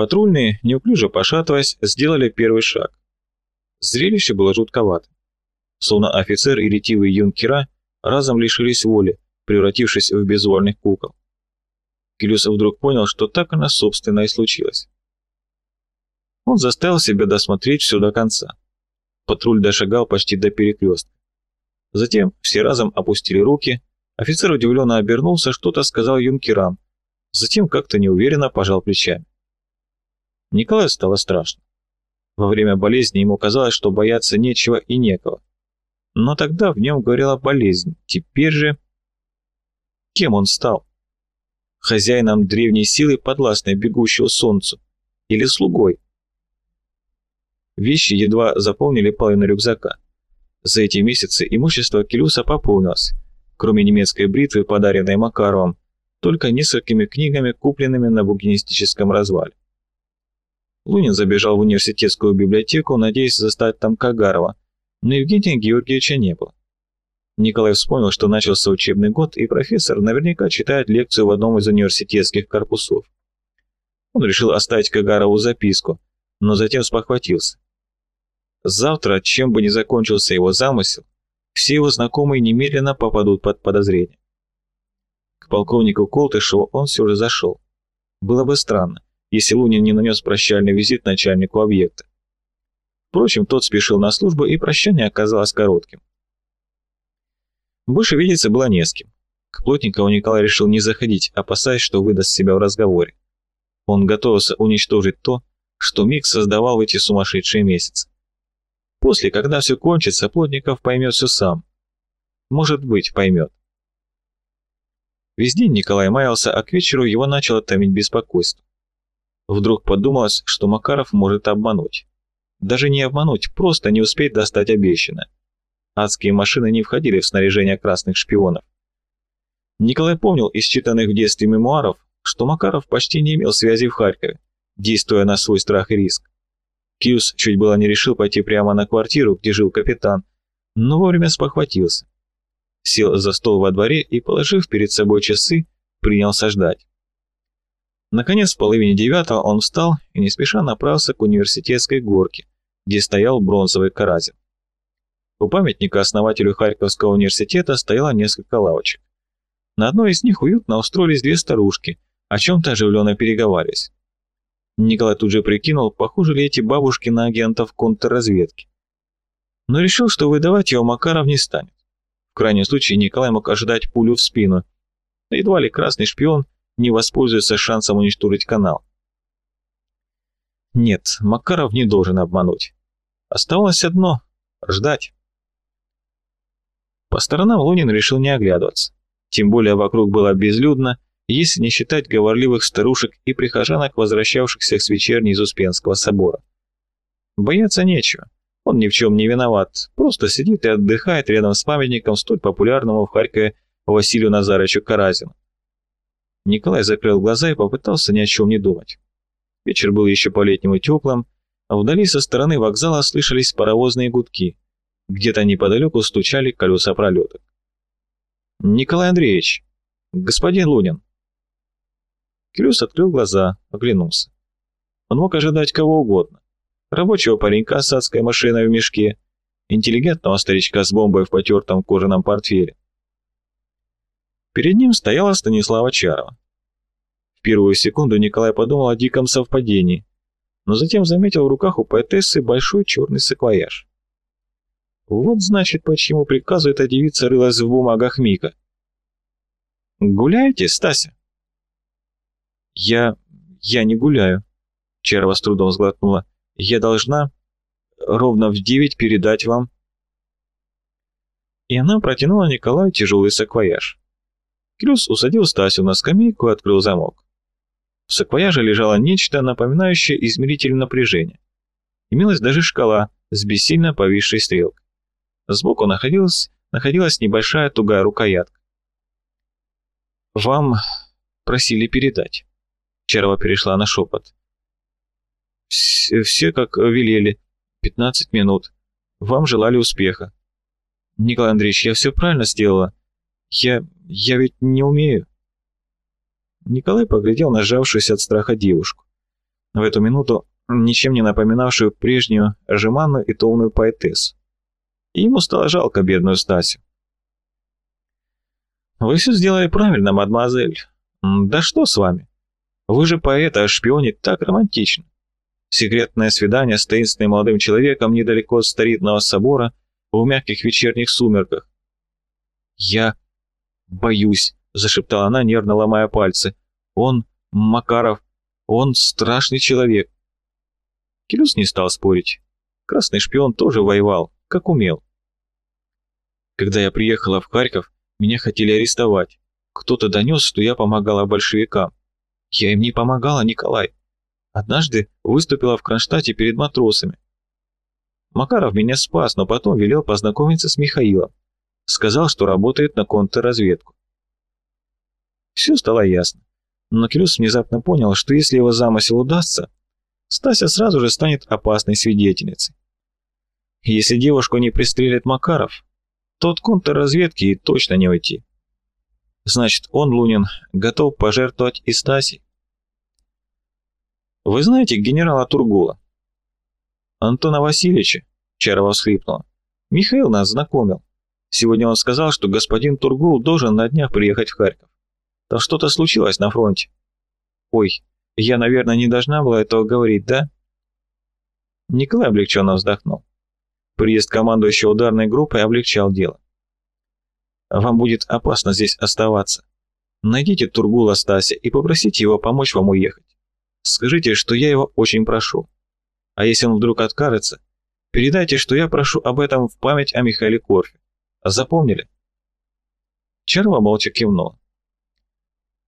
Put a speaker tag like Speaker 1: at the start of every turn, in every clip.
Speaker 1: Патрульные, неуклюже пошатываясь, сделали первый шаг. Зрелище было жутковато. Словно офицер и ретивые юнкера разом лишились воли, превратившись в безвольных кукол. Келюсов вдруг понял, что так она, собственно, и случилось. Он заставил себя досмотреть все до конца. Патруль дошагал почти до перекрестка. Затем все разом опустили руки, офицер удивленно обернулся, что-то сказал юнкерам, затем как-то неуверенно пожал плечами. Николаю стало страшно. Во время болезни ему казалось, что бояться нечего и некого. Но тогда в нем говорила болезнь, теперь же... Кем он стал? Хозяином древней силы, подвластной бегущего солнцу? Или слугой? Вещи едва заполнили половину рюкзака. За эти месяцы имущество Келюса пополнилось, кроме немецкой бритвы, подаренной Макаровым, только несколькими книгами, купленными на букинистическом развале. Лунин забежал в университетскую библиотеку, надеясь застать там Кагарова, но Евгения Георгиевича не было. Николай вспомнил, что начался учебный год, и профессор наверняка читает лекцию в одном из университетских корпусов. Он решил оставить Кагарову записку, но затем спохватился. Завтра, чем бы ни закончился его замысел, все его знакомые немедленно попадут под подозрение. К полковнику Колтышеву он все же зашел. Было бы странно, если Лунин не нанес прощальный визит начальнику объекта. Впрочем, тот спешил на службу, и прощание оказалось коротким. Больше видеться было не с кем. К Плотникову Николай решил не заходить, опасаясь, что выдаст себя в разговоре. Он готовился уничтожить то, что Мик создавал в эти сумасшедшие месяцы. После, когда все кончится, Плотников поймет все сам. Может быть, поймет. Весь день Николай маялся, а к вечеру его начало томить беспокойство. Вдруг подумалось, что Макаров может обмануть. Даже не обмануть, просто не успеть достать обещанное. Адские машины не входили в снаряжение красных шпионов. Николай помнил из читанных в детстве мемуаров, что Макаров почти не имел связи в Харькове, действуя на свой страх и риск. Кьюс чуть было не решил пойти прямо на квартиру, где жил капитан, но вовремя спохватился. Сел за стол во дворе и, положив перед собой часы, принялся ждать. Наконец, в половине девятого он встал и не спеша направился к университетской горке, где стоял бронзовый каразин. У памятника основателю Харьковского университета стояло несколько лавочек. На одной из них уютно устроились две старушки, о чем-то оживленно переговаривались. Николай тут же прикинул, похожи ли эти бабушки на агентов контрразведки. Но решил, что выдавать его Макаров не станет. В крайнем случае Николай мог ожидать пулю в спину. Едва ли красный шпион не воспользуется шансом уничтожить канал. Нет, Макаров не должен обмануть. Оставалось одно — ждать. По сторонам Лунин решил не оглядываться. Тем более вокруг было безлюдно, если не считать говорливых старушек и прихожанок, возвращавшихся с вечерней из Успенского собора. Бояться нечего. Он ни в чем не виноват, просто сидит и отдыхает рядом с памятником столь популярному в Харькове Василию Назаровичу Каразину. Николай закрыл глаза и попытался ни о чем не думать. Вечер был еще по-летнему теплым, а вдали со стороны вокзала слышались паровозные гудки. Где-то неподалеку стучали колеса пролеток. «Николай Андреевич! Господин Лунин!» Кирюс открыл глаза, оглянулся. Он мог ожидать кого угодно. Рабочего паренька с адской машиной в мешке, интеллигентного старичка с бомбой в потертом кожаном портфеле. Перед ним стояла Станислава Чарова. В первую секунду Николай подумал о диком совпадении, но затем заметил в руках у поэтессы большой черный саквояж. Вот значит, почему приказу эта девица рылась в бумагах Мика. «Гуляете, Стася?» «Я... я не гуляю», — Черва с трудом сглотнула. «Я должна ровно в девять передать вам». И она протянула Николаю тяжелый саквояж. Крюс усадил Стасю на скамейку и открыл замок. В саквояже лежало нечто, напоминающее измеритель напряжения. Имелась даже шкала с бессильно повисшей стрелкой. Сбоку находилась, находилась небольшая тугая рукоятка. «Вам просили передать». Черва перешла на шепот. «Все, все как велели. 15 минут. Вам желали успеха». «Николай Андреевич, я все правильно сделала. Я... я ведь не умею». Николай поглядел на сжавшуюся от страха девушку. в эту минуту ничем не напоминавшую прежнюю жеманную и томную поэтессу. И ему стало жалко бедную Стасю. «Вы все сделали правильно, мадемуазель. Да что с вами? Вы же поэт, а шпионить так романтично. Секретное свидание с таинственным молодым человеком недалеко от старинного собора в мягких вечерних сумерках. «Я боюсь», — зашептала она, нервно ломая пальцы. «Он, Макаров, он страшный человек». Келюс не стал спорить. Красный шпион тоже воевал, как умел. Когда я приехала в Харьков, меня хотели арестовать. Кто-то донес, что я помогала большевикам. Я им не помогала, Николай. Однажды выступила в Кронштадте перед матросами. Макаров меня спас, но потом велел познакомиться с Михаилом. Сказал, что работает на контрразведку. Все стало ясно. Но Келюс внезапно понял, что если его замысел удастся, Стася сразу же станет опасной свидетельницей. Если девушку не пристрелит Макаров, то от контрразведки точно не уйти. Значит, он, Лунин, готов пожертвовать и Стасей. Вы знаете генерала Тургула? Антона Васильевича, Чарова всхлипнула. Михаил нас знакомил. Сегодня он сказал, что господин Тургул должен на днях приехать в Харьков. Там что-то случилось на фронте. Ой, я, наверное, не должна была этого говорить, да? Николай облегченно вздохнул. Приезд командующего ударной группой облегчал дело. Вам будет опасно здесь оставаться. Найдите Тургула Стася и попросите его помочь вам уехать. Скажите, что я его очень прошу. А если он вдруг откажется, передайте, что я прошу об этом в память о Михаиле Корфе. Запомнили?» Черва молча кивнул.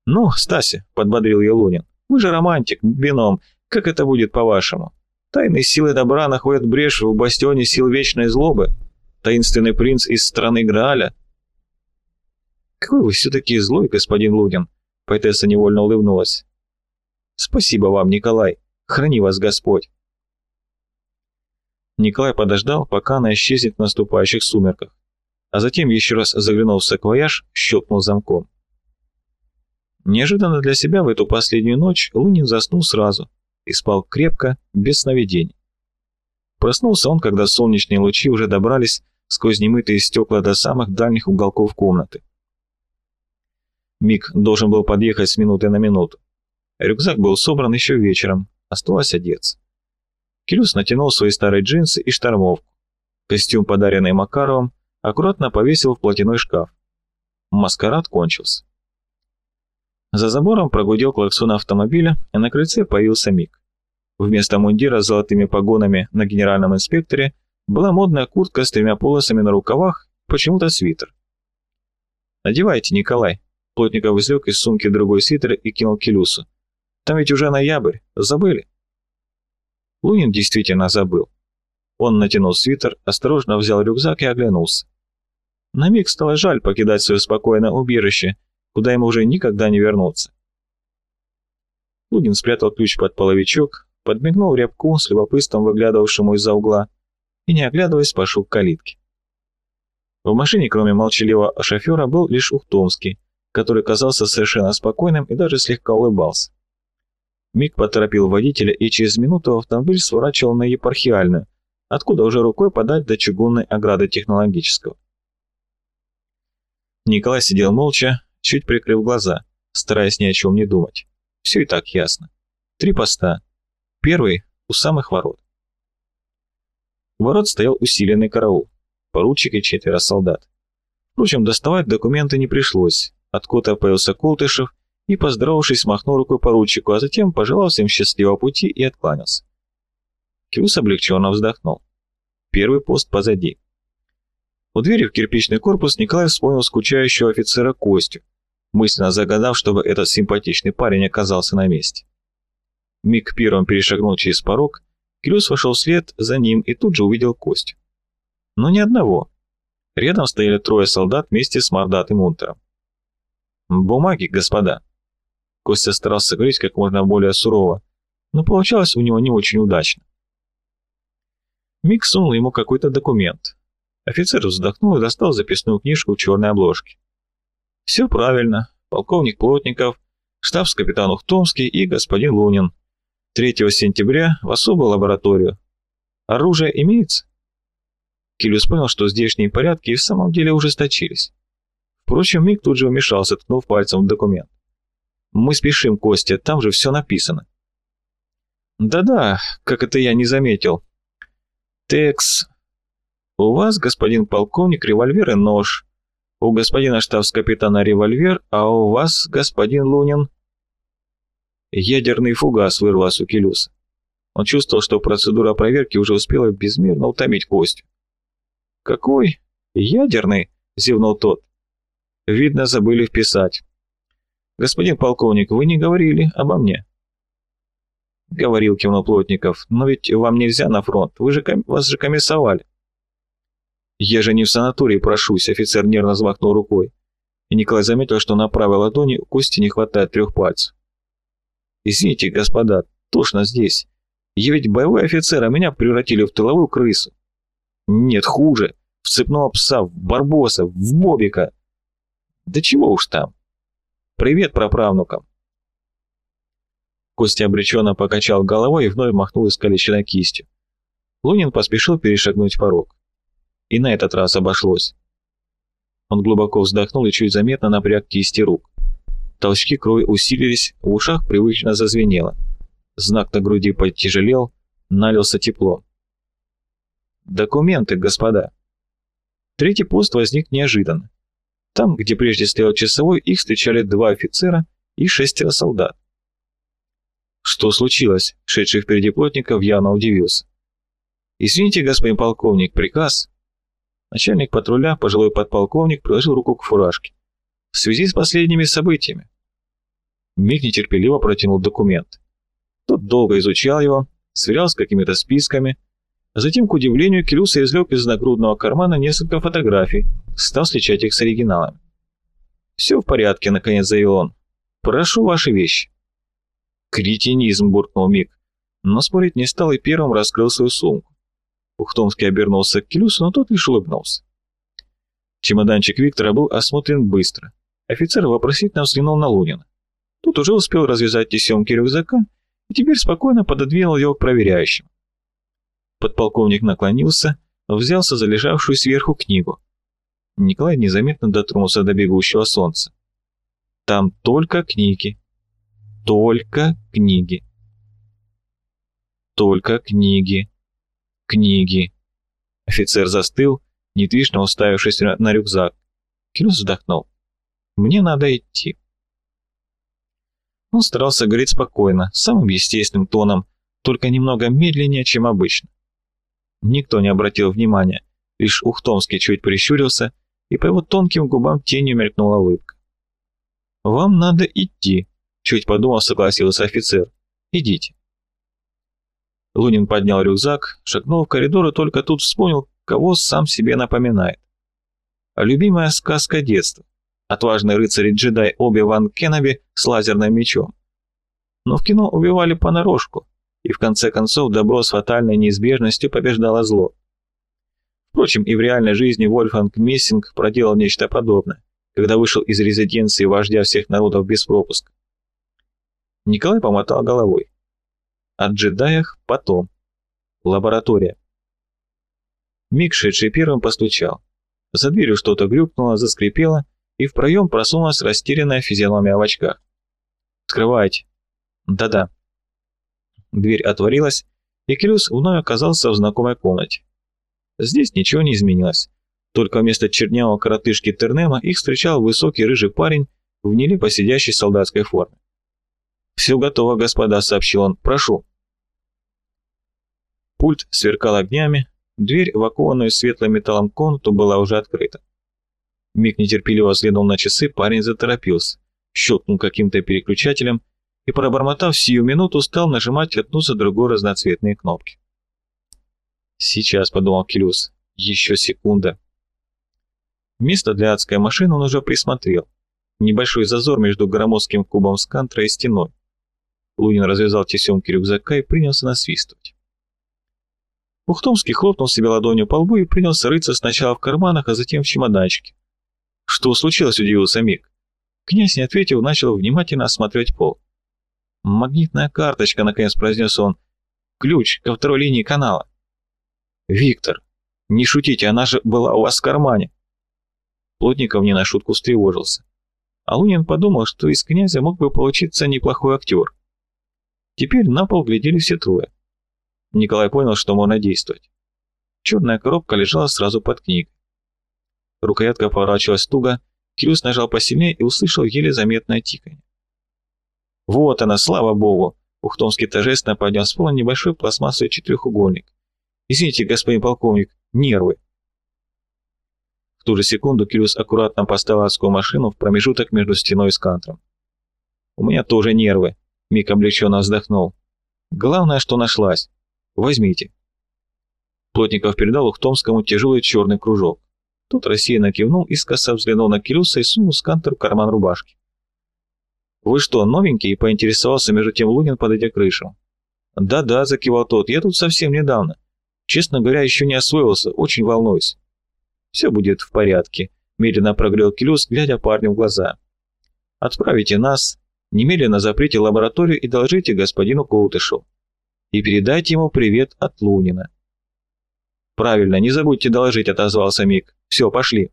Speaker 1: «Ну, Стася», — подбодрил ее Лунин, — «вы же романтик, бином, как это будет по-вашему? Тайные силы добра находят брешь в бастионе сил вечной злобы. Таинственный принц из страны Грааля». «Какой вы все-таки злой, господин Лунин», — поэтесса невольно улыбнулась. «Спасибо вам, Николай. Храни вас Господь». Николай подождал, пока она исчезнет в наступающих сумерках, а затем еще раз заглянул в саквояж, щелкнул замком. Неожиданно для себя в эту последнюю ночь Лунин заснул сразу и спал крепко, без сновидений. Проснулся он, когда солнечные лучи уже добрались сквозь немытые стекла до самых дальних уголков комнаты. Мик должен был подъехать с минуты на минуту. Рюкзак был собран еще вечером, осталось одеться. Келюс натянул свои старые джинсы и штормовку. Костюм, подаренный Макаровым, аккуратно повесил в платяной шкаф. Маскарад кончился. За забором прогудел клаксон автомобиля, и на крыльце появился Мик. Вместо мундира с золотыми погонами на генеральном инспекторе была модная куртка с тремя полосами на рукавах, почему-то свитер. «Надевайте, Николай», — Плотников извлек из сумки другой свитер и кинул Келюсу. «Там ведь уже ноябрь, забыли?» Лунин действительно забыл. Он натянул свитер, осторожно взял рюкзак и оглянулся. На миг стало жаль покидать свое спокойное убежище, куда ему уже никогда не вернуться. Лунин спрятал ключ под половичок, подмигнул рябку с любопытством выглядывавшему из-за угла и, не оглядываясь, пошел к калитке. В машине, кроме молчаливого шофера, был лишь Ухтомский, который казался совершенно спокойным и даже слегка улыбался. Миг поторопил водителя, и через минуту автомобиль сворачивал на епархиальную, откуда уже рукой подать до чугунной ограды технологического. Николай сидел молча, чуть прикрыв глаза, стараясь ни о чем не думать. Все и так ясно. Три поста. Первый — у самых ворот. У ворот стоял усиленный караул, поручик и четверо солдат. Впрочем, доставать документы не пришлось. Откуда появился Колтышев и, поздоровавшись, махнул рукой поручику, а затем пожелал всем счастливого пути и откланялся. Кьюс облегченно вздохнул. Первый пост позади. У двери в кирпичный корпус Николай вспомнил скучающего офицера Костю, мысленно загадав, чтобы этот симпатичный парень оказался на месте. Миг первым перешагнул через порог, Кирюс вошел вслед за ним и тут же увидел Костю. Но ни одного. Рядом стояли трое солдат вместе с мордатым унтером. «Бумаги, господа», Костя старался говорить как можно более сурово, но получалось у него не очень удачно. Мик сунул ему какой-то документ. Офицер вздохнул и достал записную книжку в черной обложке. «Все правильно. Полковник Плотников, штабс-капитан Ухтомский и господин Лунин. 3 сентября в особую лабораторию. Оружие имеется? Килюс понял, что здешние порядки и в самом деле ужесточились. Впрочем, Мик тут же вмешался, ткнув пальцем в документ. «Мы спешим, Костя, там же все написано». «Да-да, как это я не заметил. Текс. У вас, господин полковник, револьвер и нож. У господина штабс-капитана револьвер, а у вас, господин Лунин...» Ядерный фугас вырвался у Келюса. Он чувствовал, что процедура проверки уже успела безмерно утомить Костю. «Какой? Ядерный?» — зевнул тот. «Видно, забыли вписать. Господин полковник, вы не говорили обо мне?» «Говорил», — кивнул Плотников, — «но ведь вам нельзя на фронт, вы же, вас же комиссовали». «Я же не в санатории прошусь», — офицер нервно взмахнул рукой. И Николай заметил, что на правой ладони у Кости не хватает трех пальцев. «Извините, господа, тошно здесь. Я ведь боевой офицер, а меня превратили в тыловую крысу. Нет, хуже. В цепного пса, в барбоса, в бобика. Да чего уж там. Привет праправнукам. Костя обреченно покачал головой и вновь махнул искалеченной кистью. Лунин поспешил перешагнуть порог. И на этот раз обошлось. Он глубоко вздохнул и чуть заметно напряг кисти рук. Толчки крови усилились, в ушах привычно зазвенело. Знак на груди потяжелел, налился теплом. Документы, господа. Третий пост возник неожиданно. Там, где прежде стоял часовой, их встречали два офицера и шестеро солдат. Что случилось? Шедший впереди плотников явно удивился. «Извините, господин полковник, приказ». Начальник патруля, пожилой подполковник, приложил руку к фуражке. «В связи с последними событиями». Миг нетерпеливо протянул документ. Тот долго изучал его, сверял с какими-то списками, Затем, к удивлению, Кирюса извлек из нагрудного кармана несколько фотографий, стал встречать их с оригиналами. «Все в порядке», — наконец заявил он. «Прошу ваши вещи». «Кретинизм», — буркнул Мик, но спорить не стал и первым раскрыл свою сумку. Ухтомский обернулся к Килюсу, но тот лишь улыбнулся. Чемоданчик Виктора был осмотрен быстро. Офицер вопросительно взглянул на Лунина. Тут уже успел развязать тесемки рюкзака и теперь спокойно пододвинул его к проверяющим. Подполковник наклонился, взялся за лежавшую сверху книгу. Николай незаметно дотронулся до бегущего солнца. Там только книги. Только книги. Только книги. Книги. Офицер застыл, недвижно уставившись на рюкзак. Кирюс вздохнул. «Мне надо идти». Он старался говорить спокойно, самым естественным тоном, только немного медленнее, чем обычно. Никто не обратил внимания, лишь Ухтомский чуть прищурился, и по его тонким губам тенью мелькнула улыбка. «Вам надо идти», — чуть подумав, согласился офицер. «Идите». Лунин поднял рюкзак, шагнул в коридор и только тут вспомнил, кого сам себе напоминает. Любимая сказка детства. Отважный рыцарь-джедай Оби-Ван Кеноби с лазерным мечом. Но в кино убивали понарошку, и в конце концов добро с фатальной неизбежностью побеждало зло. Впрочем, и в реальной жизни Вольфганг Мессинг проделал нечто подобное, когда вышел из резиденции вождя всех народов без пропуска. Николай помотал головой. О джедаях потом. Лаборатория. Миг, шедший первым, постучал. За дверью что-то грюкнуло, заскрипело, и в проем просунулась растерянная физиономия в очках. «Открывайте». «Да-да». Дверь отворилась, и Кирюс вновь оказался в знакомой комнате. Здесь ничего не изменилось. Только вместо чернявого коротышки Тернема их встречал высокий рыжий парень в нелепо сидящей солдатской форме. «Все готово, господа», — сообщил он. «Прошу». Пульт сверкал огнями, дверь в окованную светлым металлом комнату была уже открыта. Миг нетерпеливо взглянул на часы, парень заторопился, щелкнул каким-то переключателем, и, пробормотав сию минуту, стал нажимать одну за другой разноцветные кнопки. «Сейчас», — подумал Келюс, — «еще секунда». Место для адской машины он уже присмотрел. Небольшой зазор между громоздким кубом скантра и стеной. Лунин развязал тесемки рюкзака и принялся насвистывать. Ухтомский хлопнул себе ладонью по лбу и принялся рыться сначала в карманах, а затем в чемоданчике. «Что случилось?» – удивился Мик. Князь, не ответив, начал внимательно осматривать пол. «Магнитная карточка», — наконец произнес он. «Ключ ко второй линии канала». «Виктор, не шутите, она же была у вас в кармане». Плотников не на шутку встревожился. А Лунин подумал, что из князя мог бы получиться неплохой актер. Теперь на пол глядели все трое. Николай понял, что можно действовать. Черная коробка лежала сразу под книгой. Рукоятка поворачивалась туго, Кирюс нажал посильнее и услышал еле заметное тиканье. «Вот она, слава богу!» Ухтомский торжественно поднял с пола небольшой пластмассовый четырехугольник. «Извините, господин полковник, нервы!» В ту же секунду Кирюс аккуратно поставил адскую машину в промежуток между стеной и скантром. «У меня тоже нервы», — Мик облегченно вздохнул. «Главное, что нашлась. Возьмите». Плотников передал Ухтомскому тяжелый черный кружок. Тот рассеянно кивнул и скоса взглянул на Кирюса и сунул скантер в карман рубашки. «Вы что, новенький?» — поинтересовался между тем Лунин, подойдя к крышу. «Да-да», — закивал тот, — «я тут совсем недавно. Честно говоря, еще не освоился, очень волнуюсь». «Все будет в порядке», — медленно прогрел Килюс, глядя парню в глаза. «Отправите нас, немедленно заприте лабораторию и доложите господину Коутышу. И передайте ему привет от Лунина». «Правильно, не забудьте доложить», — отозвался Мик. «Все, пошли».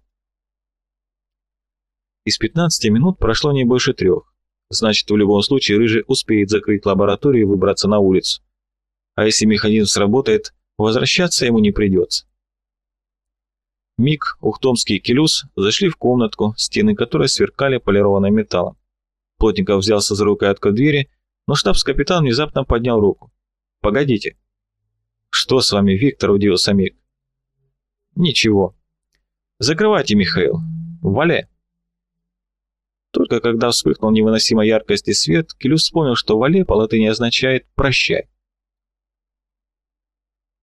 Speaker 1: Из 15 минут прошло не больше трех. Значит, в любом случае Рыжий успеет закрыть лабораторию и выбраться на улицу. А если механизм сработает, возвращаться ему не придется. Миг, Ухтомский и Келюс зашли в комнатку, стены которой сверкали полированным металлом. Плотников взялся за рукоятку двери, но штабс-капитан внезапно поднял руку. «Погодите». «Что с вами, Виктор?» – удивился Миг. «Ничего». «Закрывайте, Михаил. Вале». Только когда вспыхнул невыносимо яркости свет, Келюс вспомнил, что «вале» по латыни означает «прощай».